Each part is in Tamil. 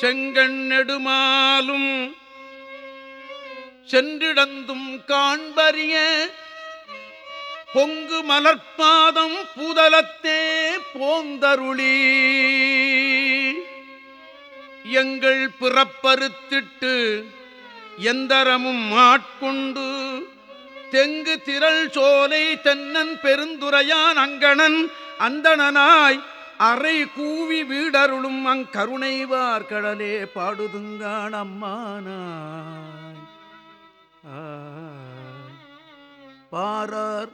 செங்கண் நெடுமாலும் சென்றிடந்தும் காண்பறிய பொங்கு மலர்பாதம் புதலத்தே போந்தருளி. எங்கள் பிறப்பறுத்திட்டு எந்தரமும் மாட்கொண்டு தெங்கு திரள் சோலை தென்னன் பெருந்துரையான் அங்கணன் அந்தணனாய் அறை கூவி வீடருளும் அங்கருணைவார் கடலே பாடுதுங்கான் அம்மானாய். பாரார்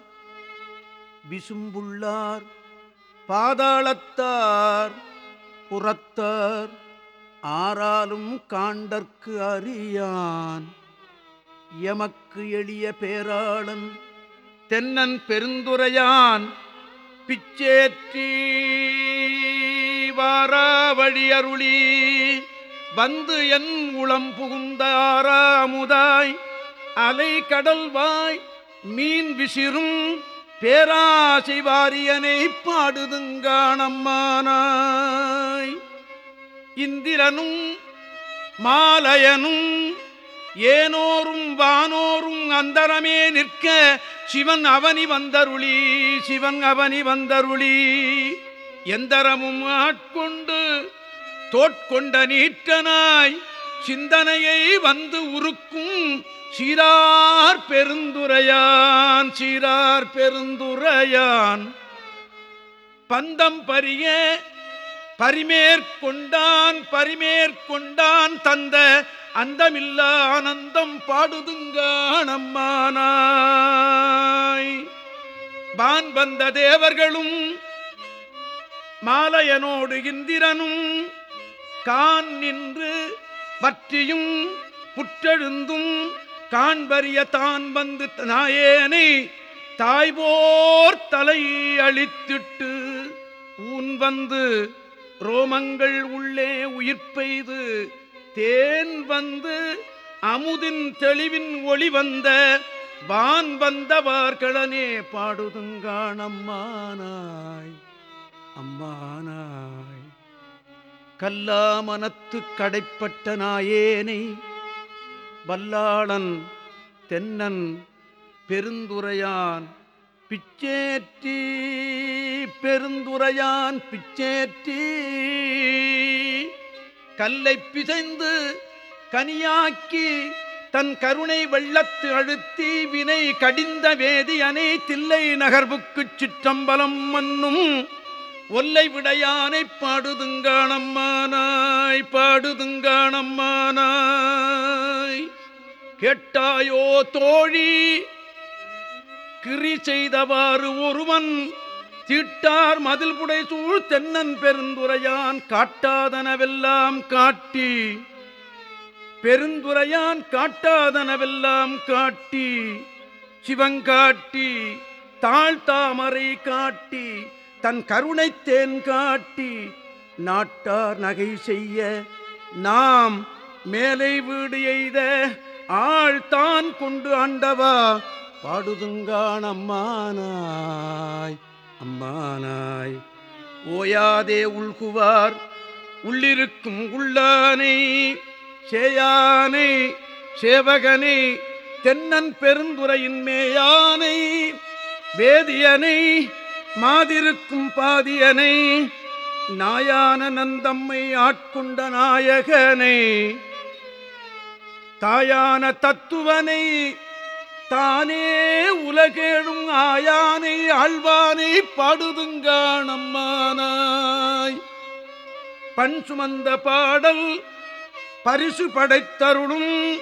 விசும்புள்ளார் பாதாளத்தார் புறத்தார் ஆறாலும் காண்டற்கு அறியான். எமக்கு எளிய பேராளன் தென்னன் பெருந்துரையான். பிச்சேற்றி வாராவழி அருளி வந்து என் உளம் புகுந்த ஆறாமுதாய். அலை கடல்வாய் மீன் விசிறும் பேராசை வாரியனை பாடுதுங்கானம்மானாய். இந்திரனும் மாலயனும் ஏனோரும் வானோரும் அந்தரமே நிற்க சிவன் அவனி வந்தருளி சிவன் அவனி வந்தருளி. எந்தரமும் ஆட்கொண்டு தோட்கொண்ட நீற்றனாய் சிந்தனையை வந்து உருக்கும் சீரார் பெருந்துரையான் சீரார் பெருந்துரையான். பந்தம் பரிய பரிமேற்கொண்டான் பரிமேற்கொண்டான் தந்த அந்தமில்லா ஆனந்தம் பாடுதுங்கானம்மானாய் வான் வந்த தேவர்களும் மாலையனோடு இந்திரனும் கான் நின்று பற்றியும் புற்றெழுந்தும் காண்பறிய தான் வந்து நாயேனை தாய்போர் தலை அழித்திட்டு ஊன் வந்து ரோமங்கள் உள்ளே உயிர் பெய்து தேன் வந்து அமுதின் தெளிவின் ஒளி வந்த வான் வந்தவார்களனே பாடுதுங்கானம்மானாய் அம்மானாய். கல்லாமனத்து கடைப்பட்ட நாயேனை வல்லாளன் தென்னன் பெருந்துரையான் பிச்சேற்றி பெருந்துரையான் பிச்சேற்றி. கல்லை பிசைந்து கனியாக்கி தன் கருணை வெள்ளத்து அழுத்தி வினை கடிந்த வேதியனை தில்லை நகர்வுக்குச் சிற்றம்பலம் மன்னும் ஒல்லை விடையானை பாடுதுங்கானம்மானாய் பாடுதுங்கானம்மானாய். கேட்டாயோ தோழி கிரி செய்தவாறு ஒருவன் தீட்டார் மதில் புடை சூழ் தென்னன் பெருந்துரையான் காட்டாதனவெல்லாம் காட்டி. பெருந்துரையான் காட்டாதனவெல்லாம் காட்டி. சிவங்காட்டி தாழ்த்தாமரை காட்டி தன் கருணை தேன் காட்டி. நாட்டார் நகை செய்ய நாம் மேலை வீடு எய்த ஆழ்தான் கொண்டு ஆண்டவா. பாடுதுங்கான் அம்மானாய். அம்மானாய். ஓயாதே உள்குவார் உள்ளிருக்கும் உள்ளானை. சேயானை சேவகனை தென்னன் பெருந்துரையின் மேயானை. வேதியனை மாதிருக்கும் பாதியனை. நாயான நந்தம்மை ஆட்கொண்ட நாயகனை. தாயான தத்துவனை தானே உலகேழும் ஆயானை ஆழ்வானை பாடுதுங்கானம்மானாய். பண் சுமந்த பாடல் பரிசு படைத்தருளும்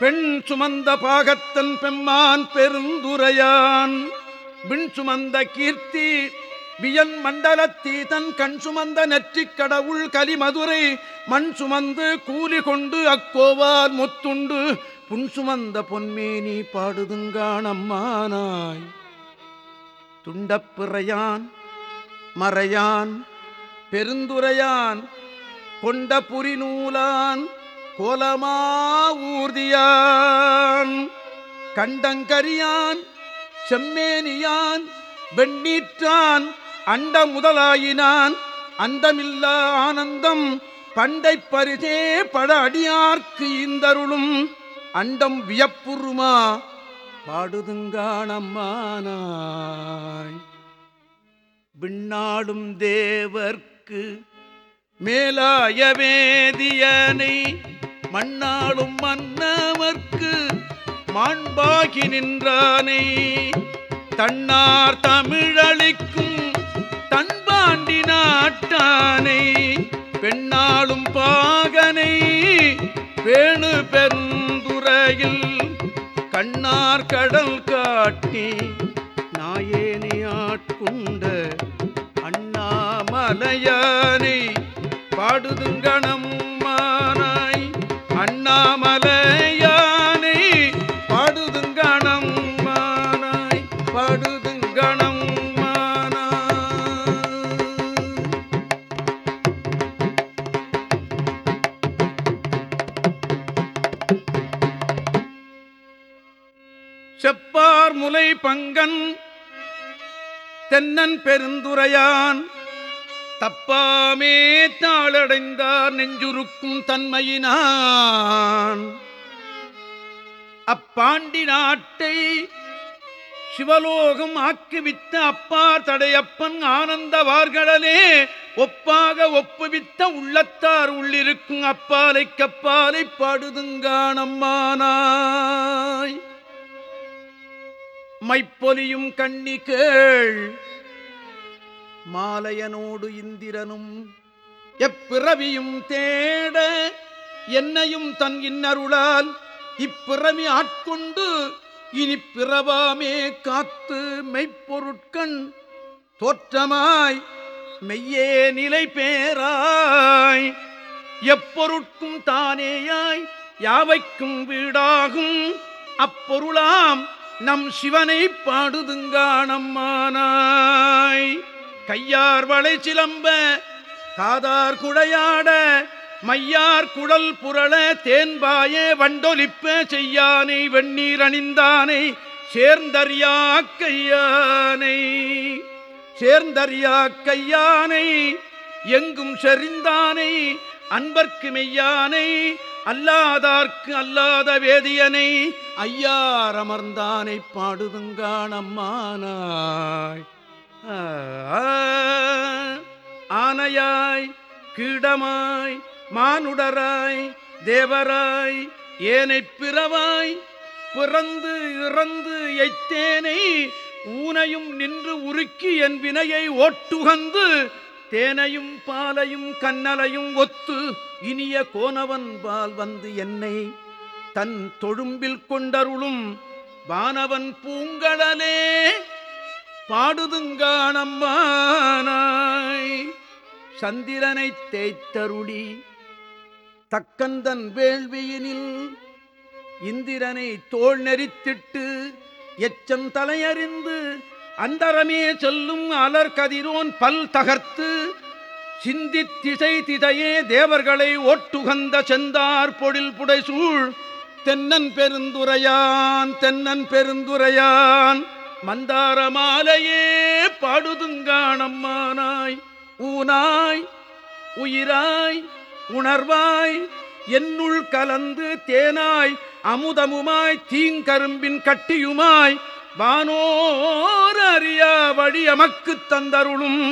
பெண் சுமந்த பாகத்தன் பெம்மான் பெருந்துரையான். விண் சுமந்த கீர்த்தி வியன் மண்டலத்தீ தன் கண் சுமந்த நெற்றிக் கடவுள் கலிமதுரை மண் சுமந்து கூலி கொண்டு அக்கோவார் முத்துண்டு புன்சுமந்த பொன்மேனி பாடுதுங்கானம்மானாய். துண்டப்பிறையான் மறையான் பெருந்துரையான் கொண்ட புரிநூலான் கோலமா ஊர்தியான். கண்டங்கரியான் செம்மேனியான் வெண்ணீற்றான் அண்ட முதலாயினான் அந்தமில்லா ஆனந்தம் பண்டை பரிசே பட அடியார்க்கு இந்தருளும் அண்டம் வியப்புருமா பாடுதுங்காணம்மானாய் விண்ணாடும் தேவர்க்கு மேலாய வேதியனை மண்ணாளும் மன்னவர்க்கு மாண்பாகி நின்றானை. தன்னார் தமிழளிக்கும் தன்பாண்டி நாட்டானை. பெண்ணாளும் பாகனை பேணு கரையில் கண்ணார் கடல் காட்டி நாயேனை ஆட்கொண்ட அண்ணாமலையானை பாடுதுங்கணம் மானாய் அண்ணாமலையானை பாடுதுங்கணம் மானாய் பாடுதுங்கணம் தென்னன் பெருந்துரையான். தப்பாமே தாளடைந்தார் நெஞ்சுருக்கும் தன்மையினான். அப்பாண்டி நாட்டை சிவலோகம் ஆக்குவித்த அப்பா தடையப்பன் ஆனந்தவார்களே ஒப்பாக ஒப்புவித்த உள்ளத்தார் உள்ளிருக்கும் அப்பாலை கப்பாலை பாடுதுங்கானம்மானாய். மைப்பொலியும் கண்ணி கேள் மாலையனோடு இந்திரனும் எப்பிறவியும் தேட என்னையும் தன் இன்னருளால் இப்பிறவி ஆட்கொண்டு இனி பிறவாமே காத்து மெய்ப்பொருட்கண் தோற்றமாய் மெய்யே நிலை பேராய் எப்பொருட்கும் தானேயாய் யாவைக்கும் வீடாகும் அப்பொருளாம் நம் சிவனை பாடுதுங்கானம்மானாய். கையார் வளை சிலம்ப காதார் குழையாட மையார் குழல் புரள தேன்பாயே வண்டொலிப்ப செய்யானை வெண்ணீர் அணிந்தானை சேர்ந்தறியா கையானை. சேர்ந்தறியா கையானை எங்கும் செறிந்தானை அன்பர்க்கு மெய்யானை அல்லாதார்க்கு அல்லாத வேதியனை ஐயார் அமர்ந்தானை பாடுதுங்கானம்மானாய் ஆனையாய் கீடமாய் மானுடராய் தேவராய் ஏனை பிறவாய் பிறந்து இறந்து எய்த்தேனை ஊனையும் நின்று உருக்கி என் வினையை ஓட்டுகந்து தேனையும் பாலையும் கண்ணலையும் ஒத்து இனிய கோனவன் பால் வந்து என்னை தன் தொழும்பில் கொண்டருளும் வானவன் பூங்கடலே பாடுதுங்கானம்மானாய். சந்திரனை தேய்த்தருளி தக்கந்தன் வேள்வியினில் இந்திரனை தோல் நெறித்திட்டு எச்சம் தலையறிந்து அந்தரமே செல்லும் அலர் கதிரோன் பல் தகர்த்து சிந்தித் திசை திசையே தேவர்களை ஒட்டுகந்த செந்தார் பொழில் புடைசூழ் தென்னன் பெருந்துரையான் தென்னன் பெருந்துரையான் மந்தார மாலையே பாடுதுங்கானம்மானாய். ஊனாய் உயிராய் உணர்வாய் என்னுள் கலந்து தேனாய் அமுதமுமாய் தீங்கரும்பின் கட்டியுமாய் வானோர் அறியா வழி அமக்கு தந்தருளும்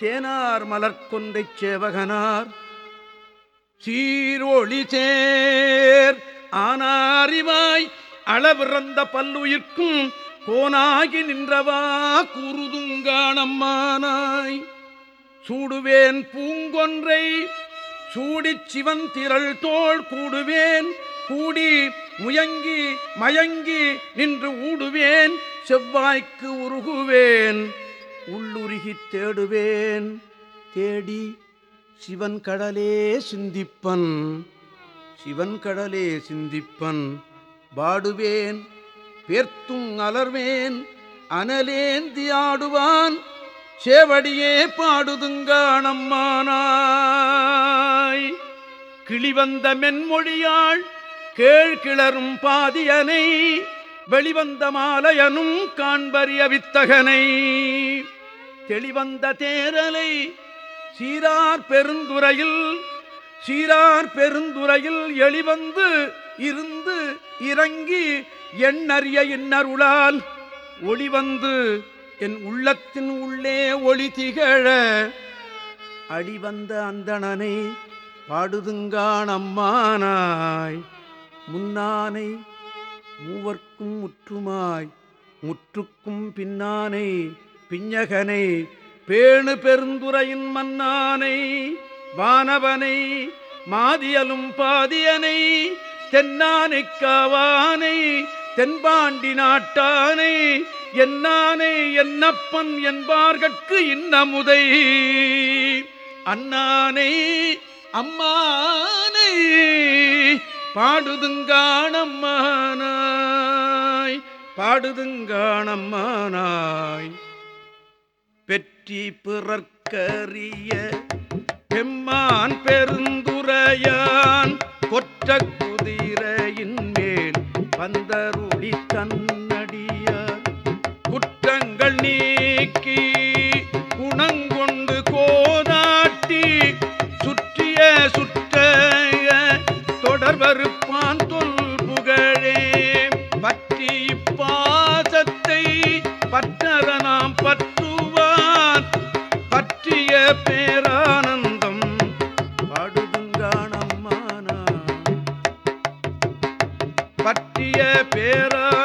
தேனார் மலர்கொன்றைச் சேவகனார். சீரொளி சேர் ஆனாரிவாய் அளவிறந்த பல்லுயிர்க்கும் கோனாகி நின்றவா குருதுங்கானம்மானாய். சூடுவேன் பூங்கொன்றை சூடிச் சிவன் திரள் தோள் கூடுவேன் கூடி முயங்கி மயங்கி நின்று ஊடுவேன் செவ்வாய்க்கு உருகுவேன் உள்ளுருகித் தேடுவேன் தேடி சிவன் கடலே சிந்திப்பன். சிவன் கடலே சிந்திப்பன். பாடுவேன் பேர்த்தும் அலர்வேன் அனலேந்தி ஆடுவான். சேவடியே பாடுதுங்கானம்மானாய். கிளிவந்த மென்மொழியாள் கேழ்கிளரும் பாதியனை. வெளிவந்த மாலையனும் காண்பறிய வித்தகனை. தெளிவந்த தேரலை சீரார் பெருந்துறையில் சீரார் பெருந்துறையில் எளிவந்து இருந்து இறங்கி எண்ணறிய இன்னருளால் ஒளிவந்து என் உள்ளத்தின் உள்ளே ஒளி திகழ அடிவந்த அந்தணனை பாடுதுங்கான் அம்மானாய். முன்னானை மூவர்க்கும் முற்றுமாய் முற்றுக்கும் பின்னானை பிஞகனை பேணு பெருந்துரையின் மன்னானை வானவனை மாதியலும் பாதியனை தென்னானை காவானை தென்பாண்டி நாட்டானை என்னானை என்னப்பன் என்பார்கட்கு இன்னமுதை. அண்ணானை அம்மானை பாடுதுங்கானம்மானாய் பாடுதுங்கானம்மானாய். பெற்றி பிறர்க்கரிய செம்மான் பெருந்துரையான் கொற்ற குதிரையின் மேல் வந்தருளி தன் capeira